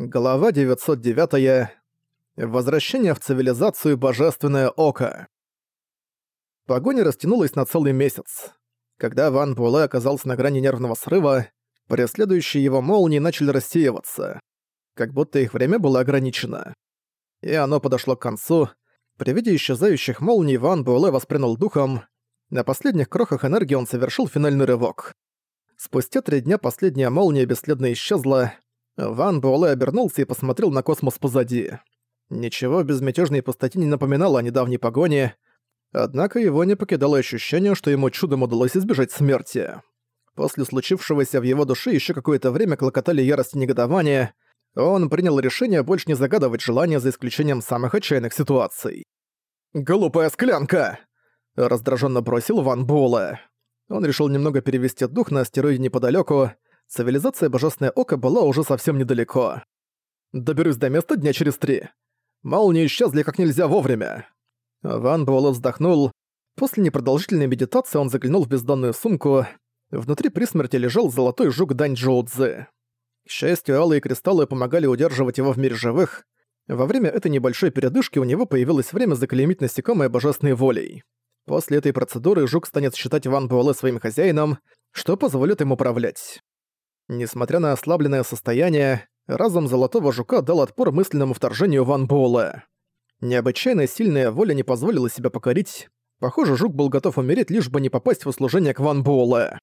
Глава 909. Возвращение в цивилизацию Божественное Око. Погоня растянулась на целый месяц. Когда Ван Буэлэ оказался на грани нервного срыва, преследующие его молнии начали рассеиваться, как будто их время было ограничено. И оно подошло к концу. При виде исчезающих молний Ван Буэлэ воспринял духом. На последних крохах энергии он совершил финальный рывок. Спустя три дня последняя молния бесследно исчезла, Ван Буэлэ обернулся и посмотрел на космос позади. Ничего безмятежной пустоте не напоминало о недавней погоне, однако его не покидало ощущение, что ему чудом удалось избежать смерти. После случившегося в его душе еще какое-то время клокотали ярость и негодование, он принял решение больше не загадывать желания за исключением самых отчаянных ситуаций. «Глупая склянка!» – раздраженно бросил Ван Буэлэ. Он решил немного перевести дух на астероиде неподалеку, цивилизация Божественное Око была уже совсем недалеко. Доберусь до места дня через три. Молнии исчезли как нельзя вовремя. Ван Буэлло вздохнул. После непродолжительной медитации он заглянул в бездонную сумку. Внутри при смерти лежал золотой жук Дань Джоу Цзы. К счастью, алые кристаллы помогали удерживать его в мире живых. Во время этой небольшой передышки у него появилось время заклеймить насекомое божественной волей. После этой процедуры жук станет считать Ван Буэлэ своим хозяином, что позволит им управлять. Несмотря на ослабленное состояние, разум Золотого Жука дал отпор мысленному вторжению Ван Буэлэ. Необычайно сильная воля не позволила себя покорить. Похоже, Жук был готов умереть, лишь бы не попасть в услужение к Ван Буэлэ.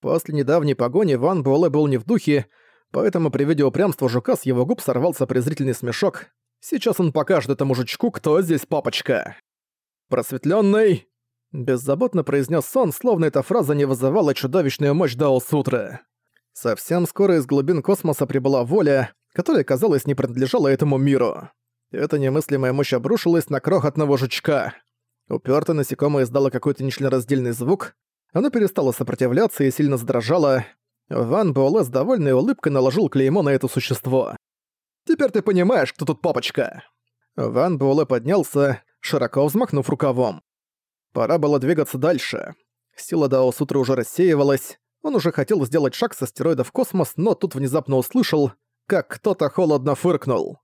После недавней погони Ван Буэлэ был не в духе, поэтому при виде упрямства Жука с его губ сорвался презрительный смешок. Сейчас он покажет этому жучку, кто здесь папочка. «Просветлённый!» Беззаботно произнес сон, словно эта фраза не вызывала чудовищную мощь Дао Сутры. Совсем скоро из глубин космоса прибыла воля, которая, казалось, не принадлежала этому миру. Эта немыслимая мощь обрушилась на крохотного жучка. Упертое насекомое издало какой-то нечленораздельный звук, оно перестало сопротивляться и сильно задрожало. Ван Буэлэ с довольной улыбкой наложил клеймо на это существо. «Теперь ты понимаешь, кто тут папочка!» Ван Буэлэ поднялся, широко взмахнув рукавом. Пора было двигаться дальше. Сила Дао Сутры уже рассеивалась, он уже хотел сделать шаг с астероида в космос, но тут внезапно услышал, как кто-то холодно фыркнул.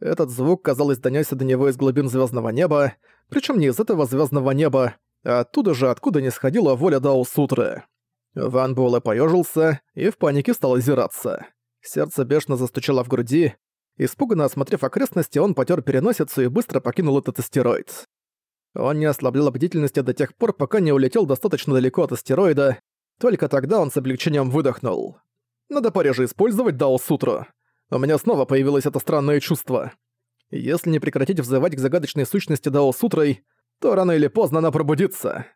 Этот звук, казалось, донёсся до него из глубин звездного неба, причем не из этого звездного неба, а оттуда же, откуда не сходила воля Дао Сутры. Ван Буэлэ поежился и в панике стал озираться. Сердце бешено застучало в груди. Испуганно осмотрев окрестности, он потер переносицу и быстро покинул этот астероид. Он не ослаблял бдительности до тех пор, пока не улетел достаточно далеко от астероида, только тогда он с облегчением выдохнул. Надо пореже использовать Дао-сутру. У меня снова появилось это странное чувство. Если не прекратить взывать к загадочной сущности Дао-сутрой, то рано или поздно она пробудится.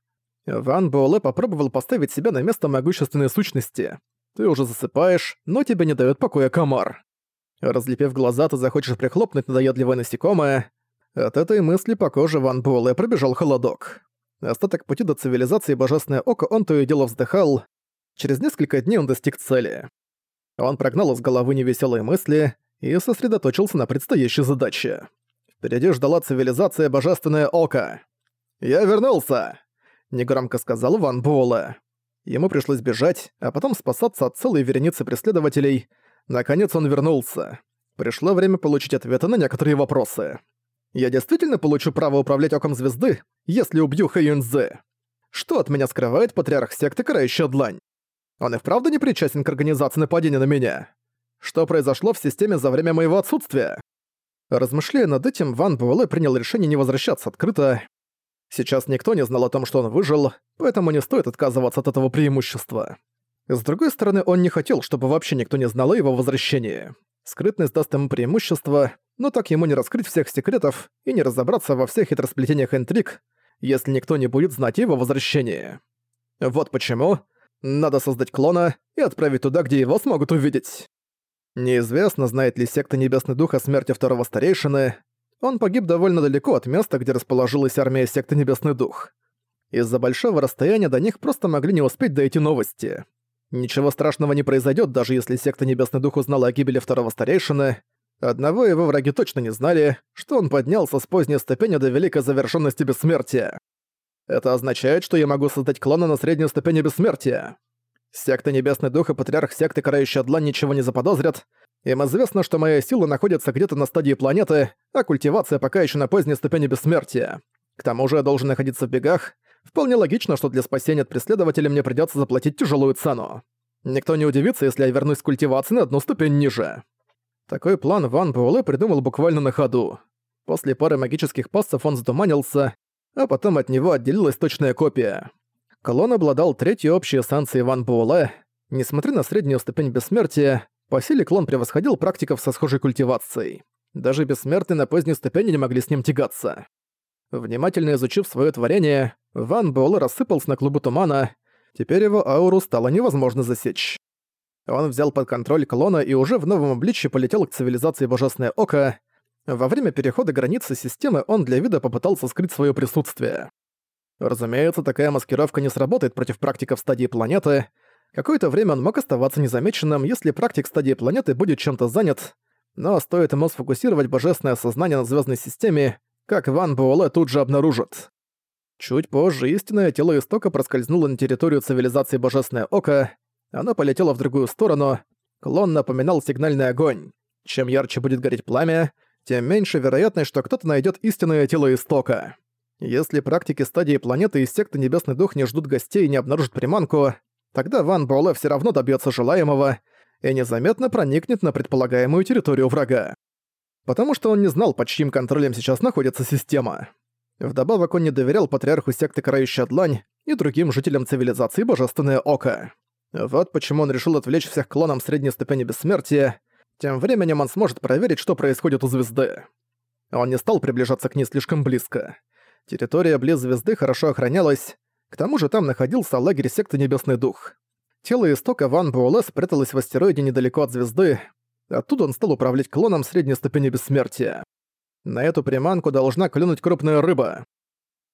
Ван Буэлэ попробовал поставить себя на место могущественной сущности. Ты уже засыпаешь, но тебе не дает покоя комар. Разлепив глаза, ты захочешь прихлопнуть надоедливое насекомое. От этой мысли по коже Ван Буэлэ пробежал холодок. Остаток пути до цивилизации Божественное Око он то и дело вздыхал. Через несколько дней он достиг цели. Он прогнал из головы невеселые мысли и сосредоточился на предстоящей задаче. Впереди ждала цивилизация Божественное Око. «Я вернулся!» — негромко сказал Ван Буэлэ. Ему пришлось бежать, а потом спасаться от целой вереницы преследователей. Наконец он вернулся. Пришло время получить ответы на некоторые вопросы. Я действительно получу право управлять Оком Звезды, если убью Хэйюнзе? Что от меня скрывает патриарх секты Карающая Длань? Он и вправду не причастен к организации нападения на меня? Что произошло в системе за время моего отсутствия? Размышляя над этим, Ван Буэлэ принял решение не возвращаться открыто. Сейчас никто не знал о том, что он выжил, поэтому не стоит отказываться от этого преимущества. С другой стороны, он не хотел, чтобы вообще никто не знал о его возвращении. Скрытность даст ему преимущество, но так ему не раскрыть всех секретов и не разобраться во всех хитросплетениях интриг, если никто не будет знать его возвращении. Вот почему надо создать клона и отправить туда, где его смогут увидеть. Неизвестно, знает ли секта Небесный Дух о смерти второго старейшины. Он погиб довольно далеко от места, где расположилась армия секты Небесный Дух. Из-за большого расстояния до них просто могли не успеть дойти новости. Ничего страшного не произойдет, даже если секта Небесный Дух узнала о гибели второго старейшины. Одного его враги точно не знали, что он поднялся с поздней ступени до великой завершенности бессмертия. Это означает, что я могу создать клона на средней ступени бессмертия. Секта Небесный Дух и Патриарх Секты Карающая Длань ничего не заподозрят, Им известно, что моя сила находится где-то на стадии планеты, а культивация пока еще на поздней ступени бессмертия. К тому же я должен находиться в бегах. Вполне логично, что для спасения от преследователя мне придется заплатить тяжелую цену. Никто не удивится, если я вернусь к культивации на одну ступень ниже. Такой план Ван Буэлэ придумал буквально на ходу. После пары магических пассов он затуманился, а потом от него отделилась точная копия. Клон обладал третьей общей эссенцией Ван Буэлэ. Несмотря на среднюю ступень бессмертия, по силе клон превосходил практиков со схожей культивацией. Даже бессмертные на поздней ступени не могли с ним тягаться. Внимательно изучив свое творение, Ван Буэлэ рассыпался на клубы тумана, теперь его ауру стало невозможно засечь. Он взял под контроль клона и уже в новом обличье полетел к цивилизации Божественное Око. Во время перехода границы системы он для вида попытался скрыть свое присутствие. Разумеется, такая маскировка не сработает против практиков стадии планеты, Какое-то время он мог оставаться незамеченным, если практик стадии планеты будет чем-то занят, но стоит ему сфокусировать божественное сознание на звездной системе, как Ван Буэлэ тут же обнаружит. Чуть позже истинное тело истока проскользнуло на территорию цивилизации Божественное Око, оно полетело в другую сторону, клон напоминал сигнальный огонь. Чем ярче будет гореть пламя, тем меньше вероятность, что кто-то найдет истинное тело истока. Если практики стадии планеты и секты Небесный Дух не ждут гостей и не обнаружат приманку, тогда Ван Буэлэ все равно добьется желаемого и незаметно проникнет на предполагаемую территорию врага. Потому что он не знал, под чьим контролем сейчас находится система. Вдобавок он не доверял патриарху секты Карающая Длань и другим жителям цивилизации Божественное Око. Вот почему он решил отвлечь всех клонам средней ступени бессмертия, тем временем он сможет проверить, что происходит у звезды. Он не стал приближаться к ней слишком близко. Территория близ звезды хорошо охранялась, к тому же там находился лагерь секты Небесный Дух. Тело истока Ван Буэлэ спряталось в астероиде недалеко от звезды, оттуда он стал управлять клоном средней ступени бессмертия. На эту приманку должна клюнуть крупная рыба.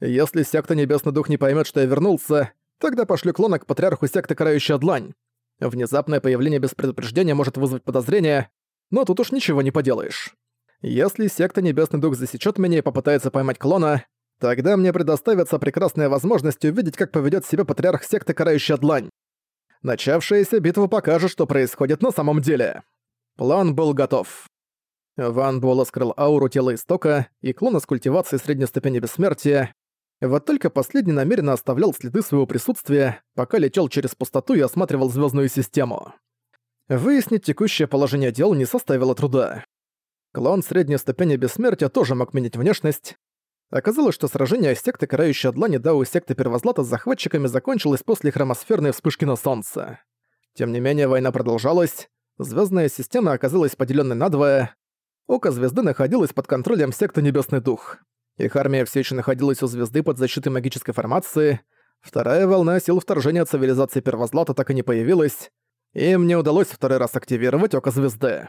Если секта Небесный Дух не поймет, что я вернулся, тогда пошлю клона к патриарху секты Карающая Длань. Внезапное появление без предупреждения может вызвать подозрение, но тут уж ничего не поделаешь. Если секта Небесный Дух засечет меня и попытается поймать клона, Тогда мне предоставится прекрасная возможность увидеть, как поведет себя патриарх секты Карающая Длань. Начавшаяся битва покажет, что происходит на самом деле. План был готов. Ван Буэлла скрыл ауру тела истока и клона с культивацией средней ступени бессмертия. Вот только последний намеренно оставлял следы своего присутствия, пока летел через пустоту и осматривал звездную систему. Выяснить текущее положение дел не составило труда. Клон средней ступени бессмертия тоже мог менять внешность, Оказалось, что сражение секты Карающая Длани Дау секты Первозлата с захватчиками закончилось после хромосферной вспышки на Солнце. Тем не менее, война продолжалась, звездная система оказалась поделенной надвое, Око Звезды находилось под контролем секты Небесный Дух. Их армия все еще находилась у Звезды под защитой магической формации, вторая волна сил вторжения цивилизации Первозлата так и не появилась, им не удалось второй раз активировать Око Звезды.